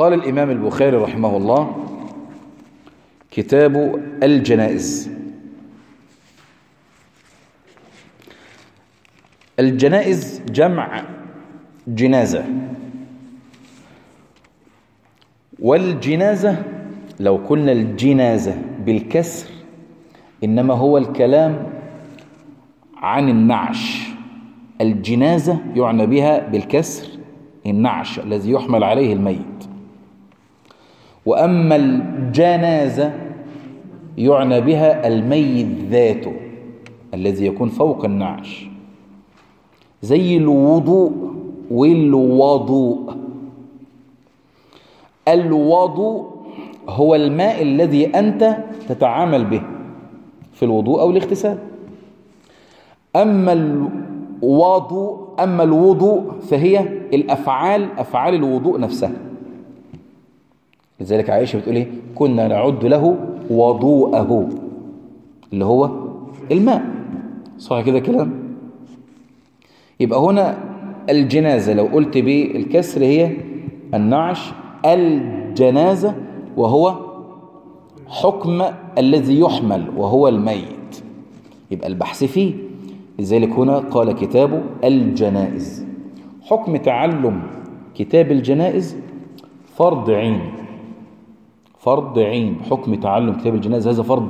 قال الإمام البخاري رحمه الله كتاب الجنائز. الجنائز جمع جنازة. والجنازة لو قلنا الجنازة بالكسر إنما هو الكلام عن النعش. الجنازة يعنى بها بالكسر النعش الذي يحمل عليه الميت. وأما الجنازة يعنى بها الميت ذاته الذي يكون فوق النعش. زي الوضوء والوضوء. الوضوء هو الماء الذي أنت تتعامل به في الوضوء أو الاغتسال. أما الوضوء أما الوضوء فهي الأفعال أفعال الوضوء نفسها. لذلك عائشة بتقول إيه؟ كنا نعد له وضوءه. اللي هو الماء. صح كده كلام يبقى هنا الجنازة لو قلت بالكسر هي النعش الجنازة وهو حكم الذي يحمل وهو الميت. يبقى البحث فيه. لذلك هنا قال كتاب الجنائز. حكم تعلم كتاب الجنائز فرض عين. فرض عين حكم تعلم كتاب الجنائز هذا فرض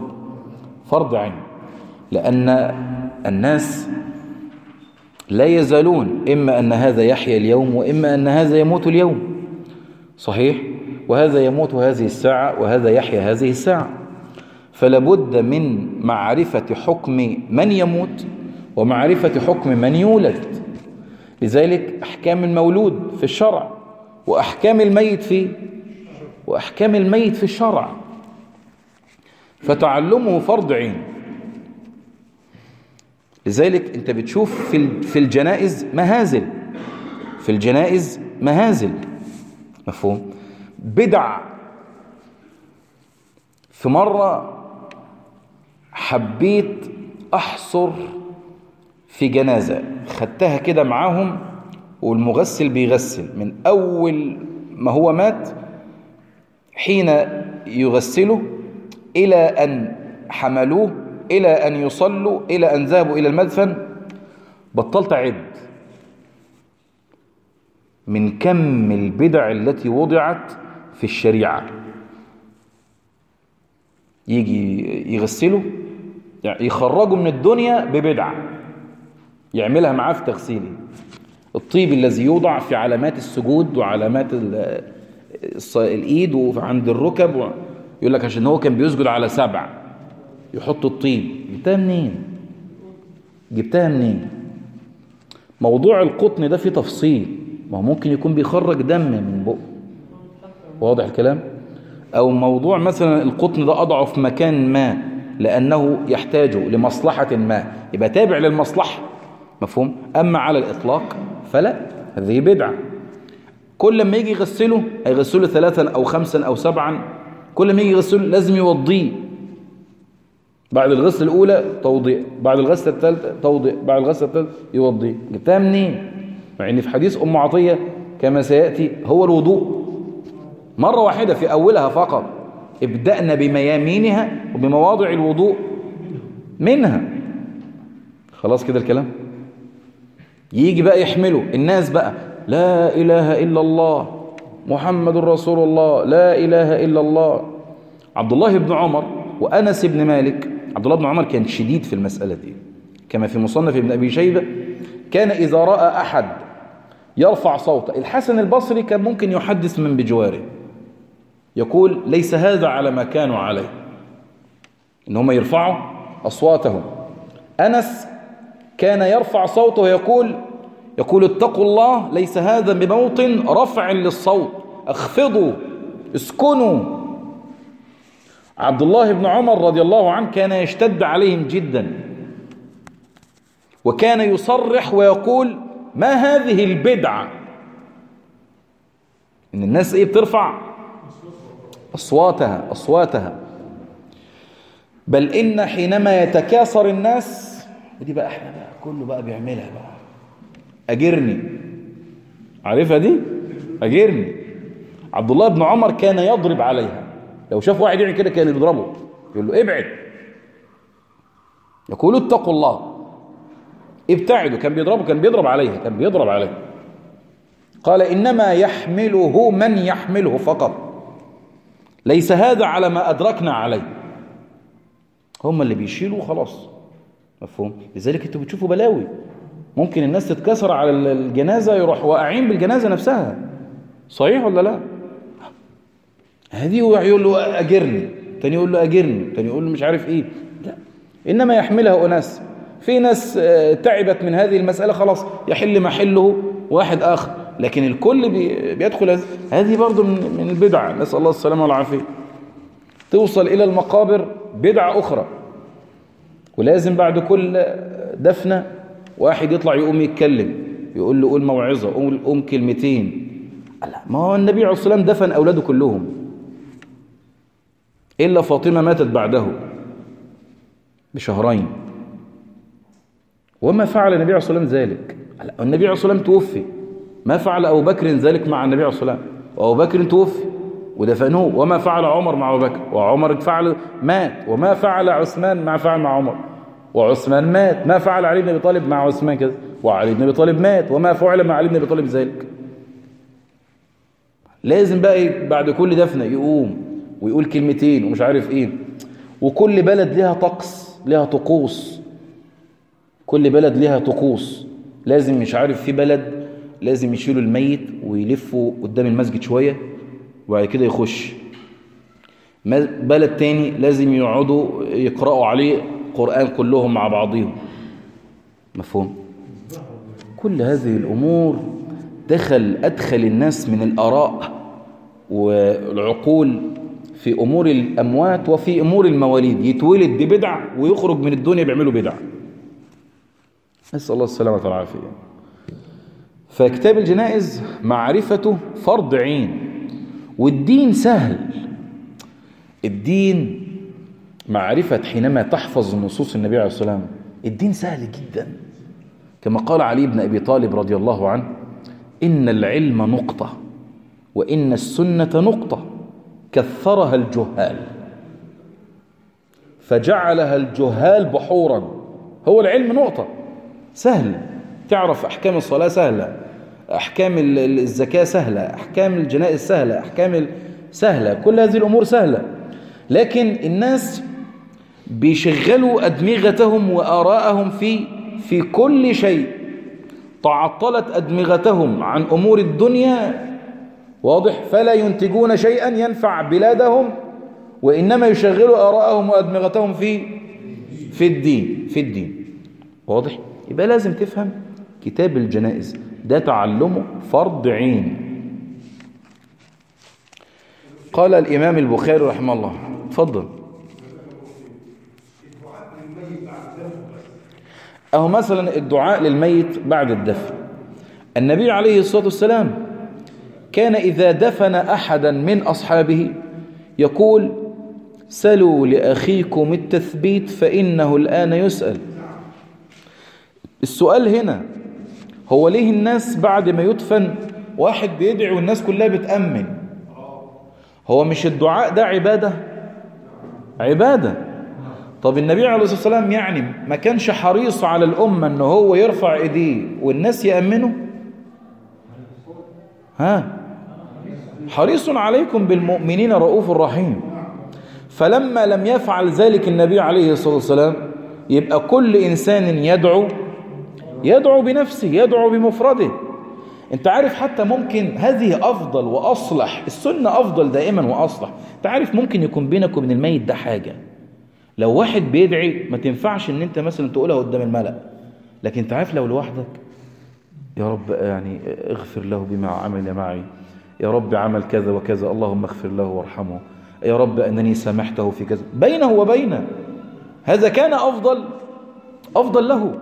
فرض عين لأن الناس لا يزالون إما أن هذا يحيا اليوم وإما أن هذا يموت اليوم. صحيح؟ وهذا يموت هذه الساعة وهذا يحيا هذه الساعة. فلابد من معرفة حكم من يموت ومعرفة حكم من يولد. لذلك أحكام المولود في الشرع وأحكام الميت في وأحكام الميت في الشرع. فتعلمه فرض عين. لذلك أنت بتشوف في الجنائز مهازل. في الجنائز مهازل. مفهوم؟ بدع. في مرة حبيت أحصر في جنازة. خدتها كده معاهم والمغسل بيغسل. من أول ما هو مات حين يغسله إلى أن حملوه إلى أن يصلوا إلى أن ذهبوا إلى المدفن. بطلت أعد من كم البدع التي وضعت في الشريعة. يجي يغسله يعني يخرجوا من الدنيا ببدعة. يعملها معاه في تغسيله. الطيب الذي يوضع في علامات السجود وعلامات الإيد وعند الركب يقول لك عشان هو كان بيسجد على سبع يحط الطيب جبتها منين؟ جبتها منين؟ موضوع القطن ده فيه تفصيل. ما هو ممكن يكون بيخرج دم من بقه. واضح الكلام؟ أو موضوع مثلا القطن ده اضعه في مكان ما لأنه يحتاج لمصلحة ما. يبقى تابع للمصلحة. مفهوم؟ أما على الإطلاق فلا هذه بدعة. كل ما يجي يغسله هيغسله ثلاثا أو خمسا أو سبعا كل ما يجي يغسله لازم يوضيه. بعد الغسل الأولى توضيء بعد الغسله الثالثه توضيء بعد الغسله الثالثه يوضيه. جبتها منين؟ مع إن في حديث أم عطية كما سيأتي هو الوضوء. مرة واحدة في أولها فقط ابدأنا بميامينها وبمواضع الوضوء منها. خلاص كده الكلام؟ يجي بقى يحمله. الناس بقى لا إله إلا الله محمد رسول الله لا إله إلا الله. عبد الله بن عمر وأنس بن مالك. عبد الله بن عمر كان شديد في المسألة دي. كما في مصنف ابن أبي شيبة كان إذا رأى أحد يرفع صوته الحسن البصري كان ممكن يحدث من بجواره. يقول ليس هذا على ما كانوا عليه. إن هم يرفعوا أصواتهم. أنس كان يرفع صوته ويقول يقول اتقوا الله ليس هذا بموطن رفع للصوت. اخفضوا اسكنوا. عبد الله بن عمر رضي الله عنه كان يشتد عليهم جدا. وكان يصرح ويقول ما هذه البدعة؟ إن الناس إيه بترفع؟ أصواتها أصواتها. بل إن حينما يتكاثر الناس ودي بقى إحنا بقى كله بقى بيعملها بقى. أجرني. عارفها دي؟ أجرني. عبد الله بن عمر كان يضرب عليها. لو شاف واحد يعمل كده كان يضربه. يقول له ابعد. يقول اتقوا الله. ابتعدوا. كان بيضربه كان بيضرب عليها كان بيضرب عليها. قال إنما يحمله من يحمله فقط. ليس هذا على ما أدركنا عليه. هم اللي بيشيلوا خلاص. مفهوم؟ لذلك أنتوا بتشوفوا بلاوي. ممكن الناس تتكسر على الجنازة يروح واقعين بالجنازة نفسها. صحيح ولا لا؟ هذه يقول له أجرني تاني يقول له أجرني تاني يقول له مش عارف إيه. لا. إنما يحملها أناس. في ناس تعبت من هذه المسألة خلاص يحل محله واحد آخر. لكن الكل بيدخل هذه برضو من البدع. نسأل الله السلامة والعافية. توصل إلى المقابر بدعة أخرى. ولازم بعد كل دفنة واحد يطلع يقوم يتكلم يقول له قول موعظة قول قوم كلمتين. ما هو النبي عليه الصلاة والسلام دفن أولاده كلهم. إلا فاطمة ماتت بعده بشهرين. وما فعل النبي عليه الصلاة والسلام ذلك. النبي عليه الصلاة والسلام توفي. ما فعل أبو بكر ذلك مع النبي عليه الصلاة والسلام. وأبو بكر توفي ودفنوه. وما فعل عمر مع أبو بكر؟ وعمر فعل مات. وما فعل عثمان ما فعل مع عمر. وعثمان مات. ما فعل علي بن أبي طالب مع عثمان كذا. وعلي بن أبي طالب مات. وما فعل مع علي بن أبي طالب ذلك. لازم بقى بعد كل دفنة يقوم ويقول كلمتين ومش عارف إيه. وكل بلد لها طقس لها طقوس. كل بلد لها طقوس. لازم مش عارف في بلد لازم يشيلوا الميت ويلفوا قدام المسجد شوية وبعد كده يخش. بلد تاني لازم يقعدوا يقرأوا عليه قرآن كلهم مع بعضهم مفهوم؟ كل هذه الأمور دخل أدخل الناس من الأراء والعقول في أمور الأموات وفي أمور المواليد. يتولد ببدع ويخرج من الدنيا بيعملوا بدع. نسأل الله السلامة والعافية. فكتاب الجنائز معرفته فرض عين والدين سهل. الدين معرفة حينما تحفظ نصوص النبي عليه الصلاة والسلام. الدين سهل جدا. كما قال علي بن أبي طالب رضي الله عنه إن العلم نقطة وإن السنة نقطة كثرها الجهال. فجعلها الجهال بحورا. هو العلم نقطة. سهل. تعرف أحكام الصلاة سهلة. أحكام الزكاة سهلة. أحكام الجنائز سهلة. أحكام سهلة. كل هذه الأمور سهلة. لكن الناس بيشغلوا أدمغتهم وآراءهم في في كل شيء. تعطلت أدمغتهم عن أمور الدنيا. واضح؟ فلا ينتجون شيئا ينفع بلادهم وإنما يشغلوا آراءهم وأدمغتهم في في الدين في الدين. واضح؟ يبقى لازم تفهم كتاب الجنائز. ده تعلمه فرض عين. قال الإمام البخاري رحمه الله. تفضل أهو مثلا الدعاء للميت بعد الدفن. النبي عليه الصلاة والسلام كان إذا دفن أحدا من أصحابه يقول سلوا لأخيكم التثبيت فإنه الآن يسأل. السؤال هنا هو ليه الناس بعد ما يدفن واحد بيدعي والناس كلها بتأمن؟ هو مش الدعاء ده عبادة؟ عبادة. طب النبي عليه الصلاة والسلام يعني ما كانش حريص على الأمة أنه هو يرفع إيديه والناس يأمنوا ها؟ حريص عليكم بالمؤمنين رؤوف رحيم. فلما لم يفعل ذلك النبي عليه الصلاة والسلام يبقى كل إنسان يدعو يدعو بنفسه يدعو بمفرده. أنت عارف حتى ممكن هذه أفضل وأصلح السنة أفضل دائما وأصلح. أنت عارف ممكن يكون بينك وبين الميت ده حاجة. لو واحد بيدعي ما تنفعش إن أنت مثلا تقولها قدام الملأ. لكن انت عارف لو لوحدك يا رب يعني اغفر له بما عمل معي. يا رب عمل كذا وكذا اللهم اغفر له وارحمه. يا رب أنني سامحته في كذا. بينه وبينه. هذا كان أفضل أفضل له.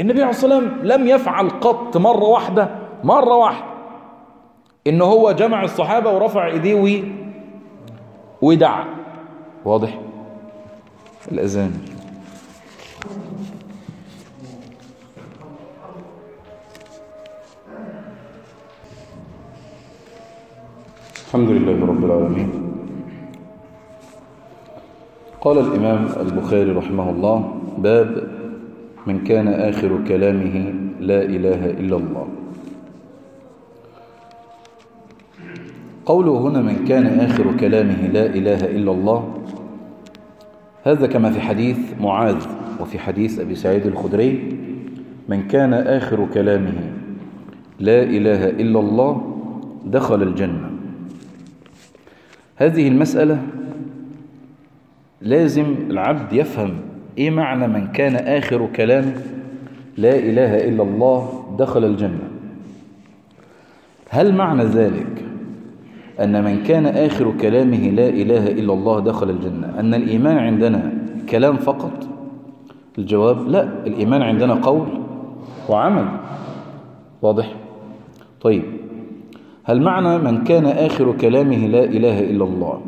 النبي عليه الصلاة والسلام لم يفعل قط مرة واحدة مرة واحدة. إن هو جمع الصحابة ورفع إيديه ودعا. واضح؟ الأذان. الحمد لله رب العالمين. قال الإمام البخاري رحمه الله باب من كان آخر كلامه لا إله إلا الله. قوله هنا من كان آخر كلامه لا إله إلا الله هذا كما في حديث معاذ وفي حديث أبي سعيد الخدري من كان آخر كلامه لا إله إلا الله دخل الجنة. هذه المسألة لازم العبد يفهم إيه معنى من كان آخر كلامه لا إله إلا الله دخل الجنة. هل معنى ذلك أن من كان آخر كلامه لا إله إلا الله دخل الجنة. أن الإيمان عندنا كلام فقط. الجواب لا الإيمان عندنا قول وعمل. واضح؟ طيب. هل معنى من كان آخر كلامه لا إله إلا الله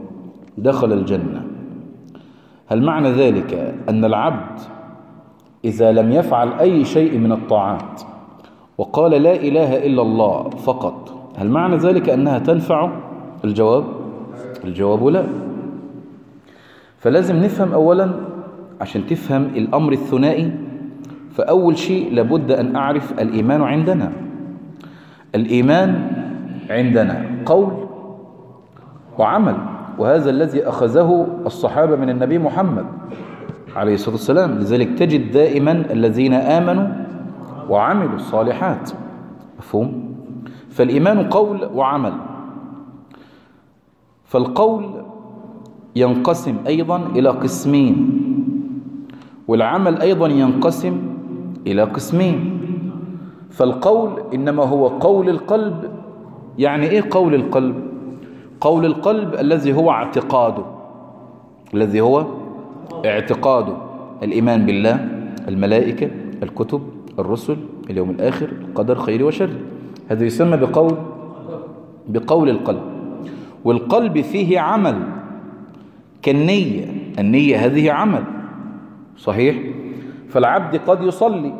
دخل الجنة؟ هل معنى ذلك أن العبد إذا لم يفعل أي شيء من الطاعات وقال لا إله إلا الله فقط هل معنى ذلك أنها تنفع؟ الجواب؟ الجواب لا. فلازم نفهم أولا عشان تفهم الأمر الثنائي فأول شيء لابد أن أعرف الإيمان عندنا. الإيمان عندنا قول وعمل وهذا الذي أخذه الصحابة من النبي محمد عليه الصلاة والسلام. لذلك تجد دائما الذين آمنوا وعملوا الصالحات. مفهوم؟ فالإيمان قول وعمل. فالقول ينقسم أيضا إلى قسمين والعمل أيضا ينقسم إلى قسمين. فالقول إنما هو قول القلب. يعني إيه قول القلب؟ قول القلب الذي هو اعتقاده. الذي هو اعتقاده. الإيمان بالله الملائكة الكتب الرسل اليوم الآخر القدر خير وشر. هذا يسمى بقول بقول القلب. والقلب فيه عمل. كالنية النية هذه عمل. صحيح؟ فالعبد قد يصلي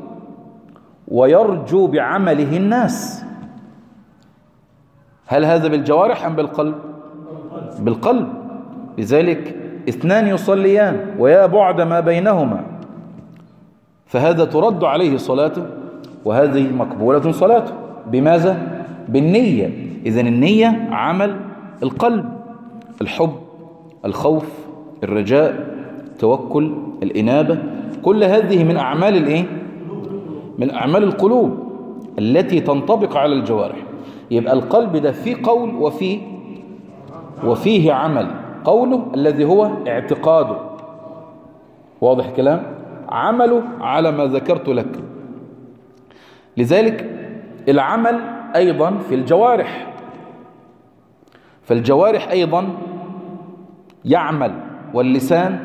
ويرجو بعمله الناس. هل هذا بالجوارح أم بالقلب؟ بالقلب. لذلك اثنان يصليان ويا بعد ما بينهما. فهذا ترد عليه صلاته وهذه مقبولة صلاته. بماذا؟ بالنية. إذا النية عمل القلب الحب الخوف الرجاء التوكل الإنابة كل هذه من أعمال الإيه؟ من أعمال القلوب التي تنطبق على الجوارح. يبقى القلب ده فيه قول وفيه وفيه عمل. قوله الذي هو اعتقاده. واضح كلام؟ عمله على ما ذكرت لك. لذلك العمل أيضا في الجوارح. فالجوارح أيضا يعمل واللسان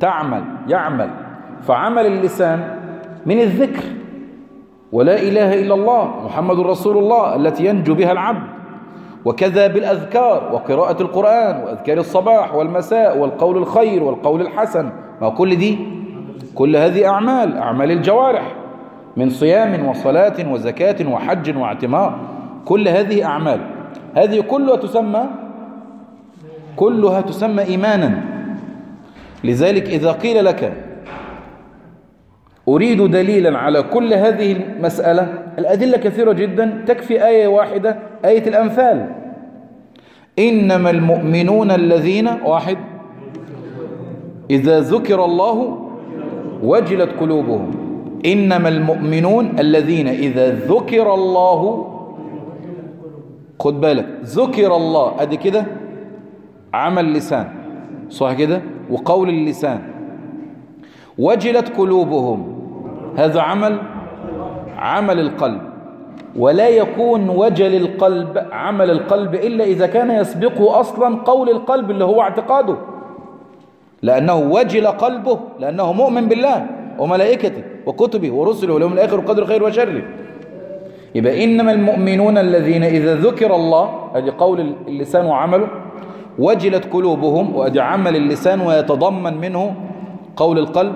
تعمل يعمل. فعمل اللسان من الذكر. ولا إله إلا الله محمد رسول الله التي ينجو بها العبد. وكذا بالأذكار وقراءة القرآن وأذكار الصباح والمساء والقول الخير والقول الحسن. ما كل دي؟ كل هذه أعمال أعمال الجوارح. من صيام وصلاة وزكاة وحج واعتمار. كل هذه أعمال. هذه كلها تسمى كلها تسمى إيمانا. لذلك إذا قيل لك أريد دليلا على كل هذه المسألة الأدلة كثيرة جدا تكفي آية واحدة آية الأنفال. إنما المؤمنون الذين واحد إذا ذكر الله وجلت قلوبهم. إنما المؤمنون الذين إذا ذكر الله خد بالك. ذكر الله. أدي كده. عمل لسان. صح كده؟ وقول اللسان. وجلت قلوبهم. هذا عمل عمل القلب. ولا يكون وجل القلب عمل القلب إلا إذا كان يسبقه أصلا قول القلب اللي هو اعتقاده. لأنه وجل قلبه لأنه مؤمن بالله وملائكته وكتبه ورسله واليوم الآخر وقدر خير وشره. يبقى إنما المؤمنون الذين إذا ذكر الله هذه قول اللسان وعمله وجلت قلوبهم وأدي عمل اللسان ويتضمن منه قول القلب.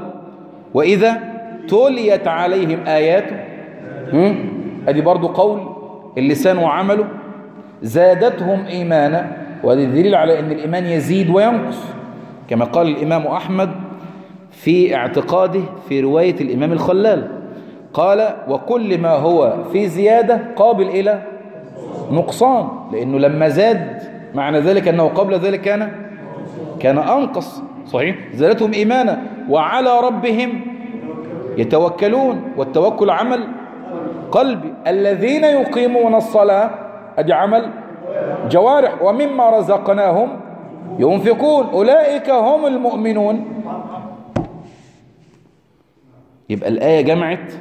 وإذا تليت عليهم آياته أدي برضو قول اللسان وعمله زادتهم إيمانا وهذا دليل على أن الإيمان يزيد وينقص. كما قال الإمام أحمد في اعتقاده في رواية الإمام الخلال. قال وكل ما هو في زيادة قابل إلى نقصان لأنه لما زاد معنى ذلك أنه قبل ذلك كان كان أنقص صحيح؟ زادتهم إيمانا وعلى ربهم يتوكلون والتوكل عمل قلبي. الذين يقيمون الصلاة أدي عمل جوارح ومما رزقناهم ينفقون. أولئك هم المؤمنون. يبقى الآية جمعت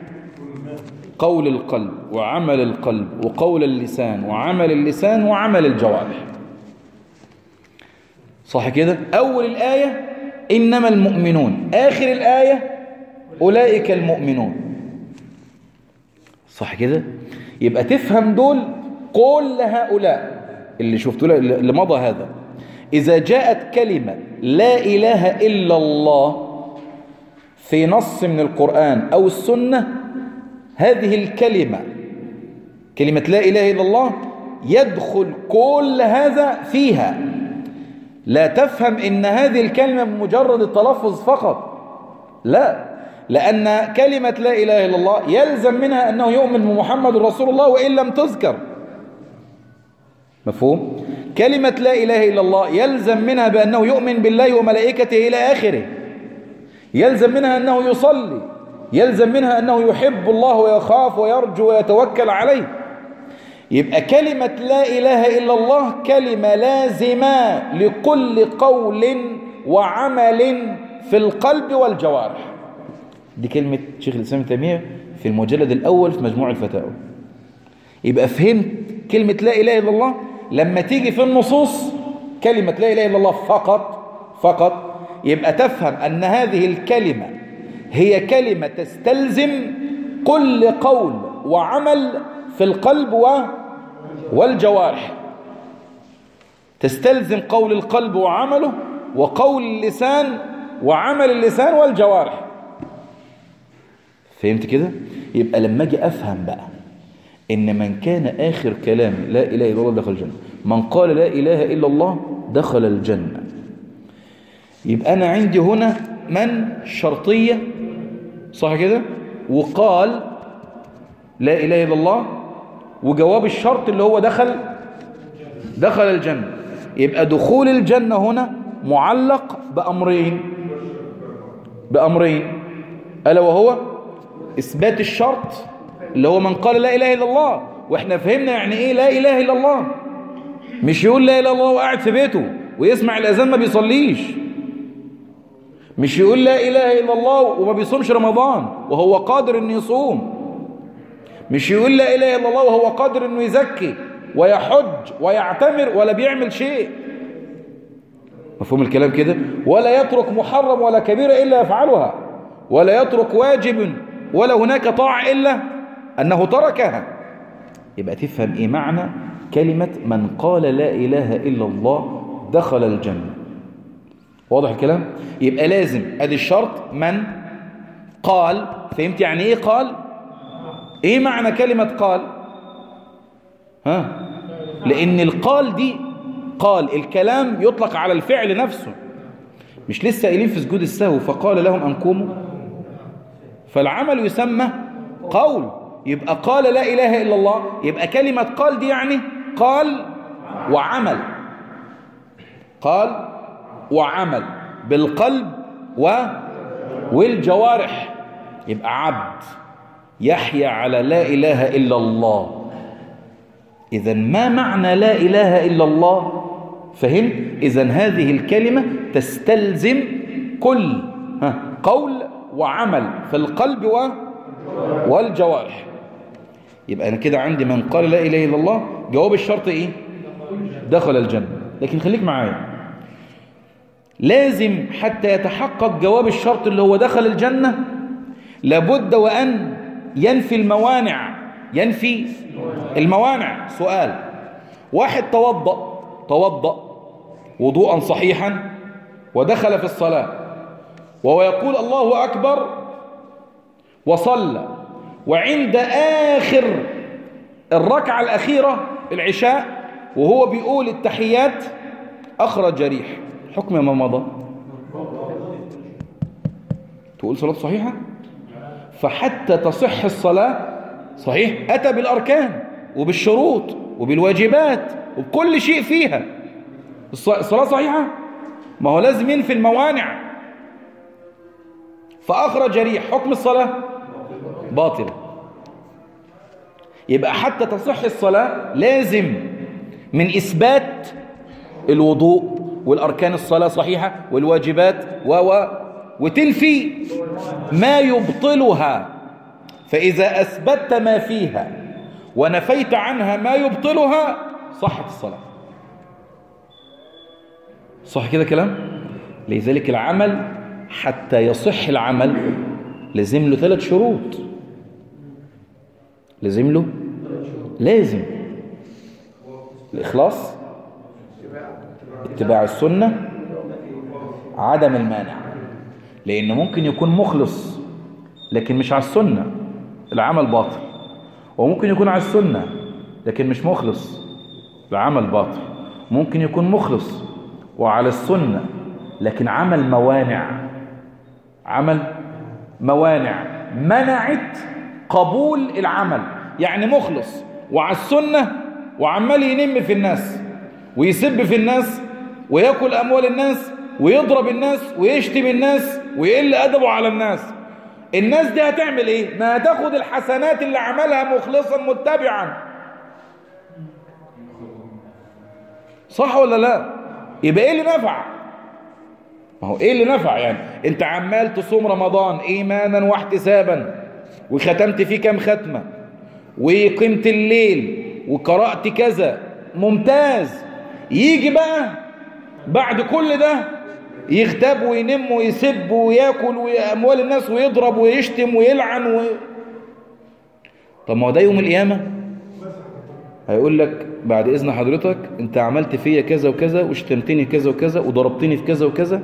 قول القلب وعمل القلب وقول اللسان وعمل اللسان وعمل الجوارح. صح كده؟ أول الآية إنما المؤمنون. آخر الآية أولئك المؤمنون. صح كده؟ يبقى تفهم دول كل هؤلاء اللي شفتوا اللي مضى هذا. إذا جاءت كلمة لا إله إلا الله في نص من القرآن أو السنة هذه الكلمة كلمة لا إله إلا الله يدخل كل هذا فيها. لا تفهم إن هذه الكلمة بمجرد التلفظ فقط. لا لأن كلمة لا إله إلا الله يلزم منها أنه يؤمن بمحمد رسول الله وإن لم تذكر. مفهوم؟ كلمة لا إله إلا الله يلزم منها بأنه يؤمن بالله وملائكته إلى آخره. يلزم منها أنه يصلي. يلزم منها أنه يحب الله ويخاف ويرجو ويتوكل عليه. يبقى كلمة لا إله إلا الله كلمة لازمة لكل قول وعمل في القلب والجوارح. دي كلمة شيخ الإسلام تيمية في المجلد الأول في مجموع الفتاوى. يبقى فهمت كلمة لا إله إلا الله لما تيجي في النصوص كلمة لا إله إلا الله فقط فقط يبقى تفهم أن هذه الكلمة هي كلمة تستلزم كل قول وعمل في القلب و والجوارح. تستلزم قول القلب وعمله وقول اللسان وعمل اللسان والجوارح. فهمت كده؟ يبقى لما أجي أفهم بقى إن من كان آخر كلامه لا إله إلا الله دخل الجنة من قال لا إله إلا الله دخل الجنة. يبقى أنا عندي هنا من شرطية صح كده؟ وقال لا إله إلا الله وجواب الشرط اللي هو دخل دخل الجنة. يبقى دخول الجنة هنا معلق بأمرين بأمرين. ألا وهو إثبات الشرط اللي هو من قال لا إله إلا الله وإحنا فهمنا يعني إيه لا إله إلا الله. مش يقول لا إله إلا الله وقاعد في بيته ويسمع الأذان ما بيصليش. مش يقول لا إله إلا الله وما بيصومش رمضان وهو قادر إنه يصوم. مش يقول لا إله إلا الله وهو قادر إنه يزكي ويحج ويعتمر ولا بيعمل شيء. مفهوم الكلام كده؟ ولا يترك محرم ولا كبيرة إلا يفعلها. ولا يترك واجب ولا هناك طاعة إلا أنه تركها. يبقى تفهم إيه معنى كلمة من قال لا إله إلا الله دخل الجنة. واضح الكلام؟ يبقى لازم ادي الشرط من؟ قال. فهمت يعني إيه قال؟ إيه معنى كلمة قال؟ ها؟ لأن القال دي قال الكلام يطلق على الفعل نفسه. مش لسه قايلين في سجود السهو فقال لهم أن قوموا. فالعمل يسمى قول. يبقى قال لا إله إلا الله. يبقى كلمة قال دي يعني قال وعمل. قال وعمل بالقلب و والجوارح. يبقى عبد يحيا على لا إله إلا الله. إذا ما معنى لا إله إلا الله؟ فهم إذا هذه الكلمة تستلزم كل قول وعمل في القلب و والجوارح. يبقى أنا كده عندي من قال لا إله إلا الله. جواب الشرط إيه؟ دخل الجنة. لكن خليك معايا. لازم حتى يتحقق جواب الشرط اللي هو دخل الجنة. لابد وأن ينفي الموانع ينفي الموانع. سؤال واحد توضأ توضأ وضوءا صحيحا ودخل في الصلاة وهو يقول الله أكبر وصلى وعند آخر الركعة الأخيرة العشاء وهو بيقول التحيات أخرج ريح. حكم ما مضى؟ تقول صلاة صحيحة؟ فحتى تصح الصلاة صحيح أتى بالأركان وبالشروط وبالواجبات وبكل شيء فيها. الصلاة صحيحة؟ ما هو لازم ينفي الموانع. فأخرج ريح حكم الصلاة؟ باطلة يبقى حتى تصح الصلاة لازم من إثبات الوضوء. والأركان الصلاة صحيحة والواجبات و وتنفي ما يبطلها. فإذا أثبتت ما فيها ونفيت عنها ما يبطلها صحت الصلاة. صح كده كلام؟ لذلك العمل حتى يصح العمل لازم له ثلاث شروط. لازم له؟ لازم. الإخلاص. اتباع السنة عدم المانع لأنه ممكن يكون مخلص لكن مش على السنة العمل باطل. وممكن يكون على السنة لكن مش مخلص العمل باطل. ممكن يكون مخلص وعلى السنة لكن عمل موانع. عمل موانع. منعت قبول العمل. يعني مخلص وعلى السنة وعمال ينم في الناس ويسب في الناس ويأكل أموال الناس ويضرب الناس ويشتم الناس ويقل أدبه على الناس. الناس دي هتعمل إيه؟ ما هتاخد الحسنات اللي عملها مخلصا متبعا. صح ولا لا؟ يبقى إيه اللي نفع؟ ما هو إيه اللي نفع يعني؟ أنت عمال تصوم رمضان ايمانا واحتسابا وختمت فيه كام ختمة؟ وقمت الليل وقرأت كذا. ممتاز. يجي بقى بعد كل ده يغتاب وينم ويسب وياكل واموال الناس ويضرب ويشتم ويلعن و... طب ما هو ده يوم القيامة؟ هيقول لك بعد إذن حضرتك أنت عملت فيا كذا وكذا وشتمتني كذا وكذا وضربتني في كذا وكذا.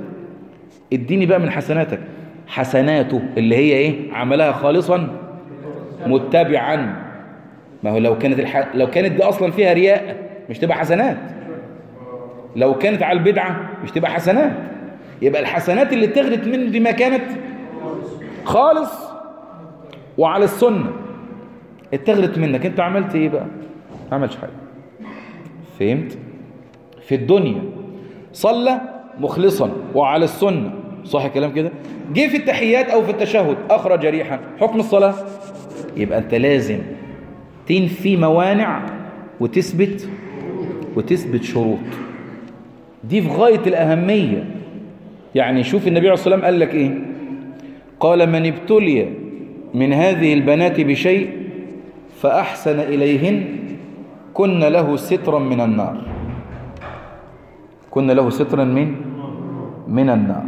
اديني بقى من حسناتك. حسناته اللي هي إيه؟ عملها خالصا متبعا. ما هو لو كانت الح... لو كانت دي أصلا فيها رياء مش تبقى حسنات. لو كانت على البدعة مش تبقى حسنات. يبقى الحسنات اللي اتخذت منه دي ما كانت خالص. وعلى السنة اتخذت منك. انت عملت إيه بقى؟ ما عملش حاجة. فهمت؟ في الدنيا صلى مخلصا. وعلى السنة صح الكلام كده؟ جه في التحيات أو في التشهد أخرج ريحا. حكم الصلاة؟ يبقى أنت لازم تنفي موانع وتثبت وتثبت شروط. دي في غاية الأهمية. يعني شوف النبي عليه الصلاة والسلام قال لك إيه؟ قال من ابتلي من هذه البنات بشيء فأحسن إليهن كن له سترا من النار. كن له سترا من من النار.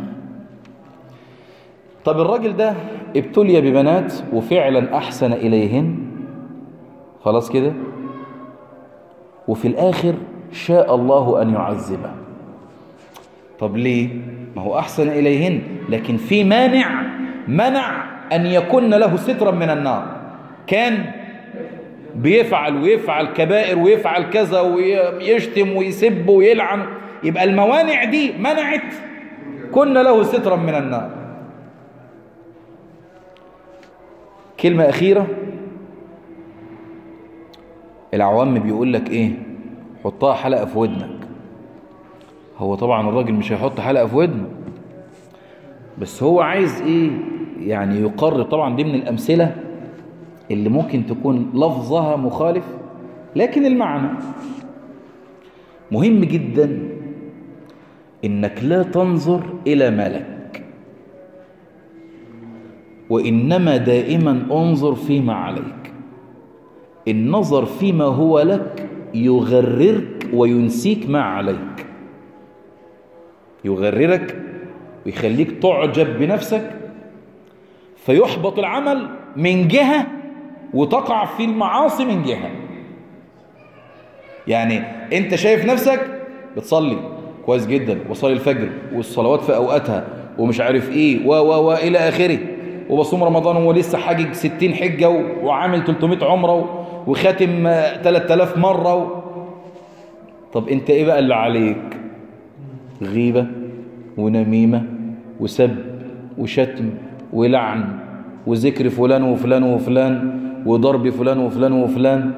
طب الراجل ده ابتلي ببنات وفعلا أحسن إليهن. خلاص كده؟ وفي الآخر شاء الله أن يعذبه. طب ليه؟ ما هو أحسن إليهن لكن في مانع منع أن يكون له سترا من النار. كان بيفعل ويفعل كبائر ويفعل كذا ويشتم ويسب ويلعن. يبقى الموانع دي منعت كن له سترا من النار. كلمة أخيرة. العوام بيقول لك إيه؟ حطها حلقة في ودنك. هو طبعا الراجل مش هيحط حلقة في ودنه. بس هو عايز إيه؟ يعني يقرر. طبعا دي من الأمثلة اللي ممكن تكون لفظها مخالف لكن المعنى مهم جدا إنك لا تنظر إلى ما لك وإنما دائما انظر فيما عليك. النظر فيما هو لك يغررك وينسيك ما عليك. يغررك ويخليك تعجب بنفسك فيحبط العمل من جهة وتقع في المعاصي من جهة. يعني انت شايف نفسك بتصلي كويس جدا وصلي الفجر والصلوات في أوقاتها ومش عارف إيه و و و إلى آخره وبصوم رمضان ولسه حاجج 60 حجة وعامل 300 عمرة وخاتم 3000 مرة طب انت إيه بقى اللي عليك؟ غيبة ونميمة وسب وشتم ولعن وذكر فلان وفلان وفلان وضرب فلان وفلان وفلان.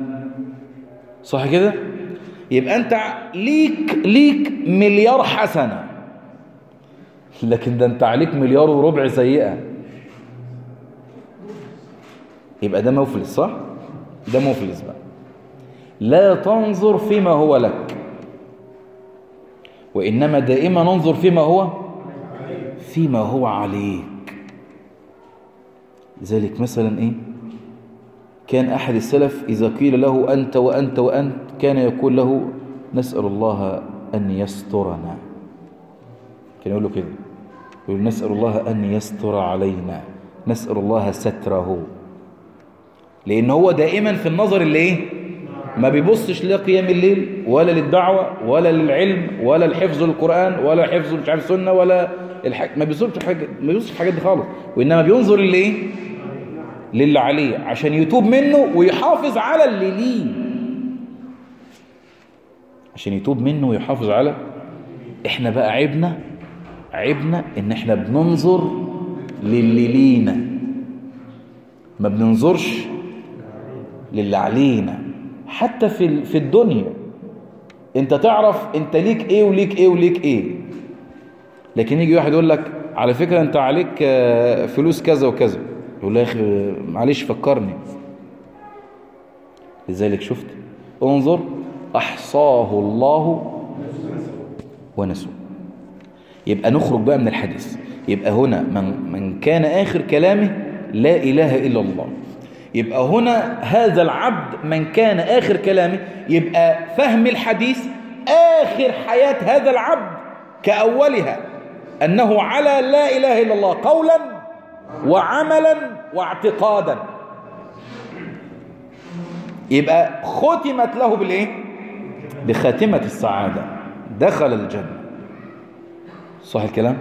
صح كده؟ يبقى أنت ليك ليك مليار حسنة. لكن ده أنت عليك مليار وربع سيئة. يبقى ده مفلس صح؟ ده مفلس بقى. لا تنظر فيما هو لك. وإنما دائما ننظر فيما هو فيما هو عليك. لذلك مثلا إيه؟ كان أحد السلف إذا قيل له أنت وأنت وأنت كان يقول له نسأل الله أن يسترنا. كان يقول له كده. يقول نسأل الله أن يستر علينا. نسأل الله ستره. لأن هو دائما في النظر اللي إيه؟ ما بيبصش لا قيام الليل ولا للدعوة ولا للعلم ولا الحفظ القرآن ولا حفظ مش عارف سنة ولا الحاج ما بيبصش حاجة ما بيبصش الحاجات دي خالص. وإنما بينظر اللي إيه للي عليه عشان يتوب منه ويحافظ على اللي ليه عشان يتوب منه ويحافظ على إحنا بقى عيبنا عيبنا إن إحنا بننظر للي لينا ما بننظرش للي علينا حتى في في الدنيا. انت تعرف انت ليك إيه وليك إيه وليك إيه. لكن يجي واحد يقول لك على فكرة انت عليك فلوس كذا وكذا. يقول له يا أخي معلش فكرني. لذلك شفت. انظر أحصاه الله ونسوه. يبقى نخرج بقى من الحديث. يبقى هنا من, من كان آخر كلامه لا إله إلا الله. يبقى هنا هذا العبد من كان آخر كلامه يبقى فهم الحديث آخر حياة هذا العبد كأولها أنه على لا إله إلا الله قولا وعملا واعتقادا يبقى ختمت له بالإيه؟ بخاتمة السعادة دخل الجنة صح الكلام؟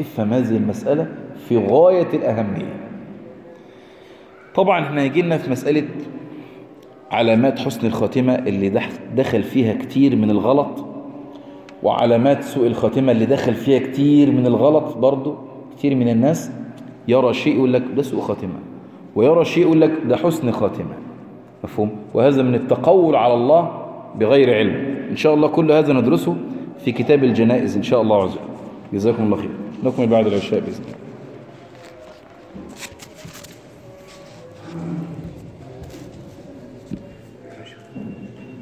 إفهم هذه المسألة في غاية الأهمية طبعا إحنا هيجي لنا في مسألة علامات حسن الخاتمة اللي دخل فيها كتير من الغلط وعلامات سوء الخاتمة اللي دخل فيها كتير من الغلط برضو كتير من الناس. يرى شيء يقول لك ده سوء خاتمة ويرى شيء يقول لك ده حسن خاتمة. مفهوم؟ وهذا من التقول على الله بغير علم. إن شاء الله كل هذا ندرسه في كتاب الجنائز إن شاء الله عز وجل. جزاكم الله خير. نكمل بعد العشاء بإذن الله. Mm-hmm.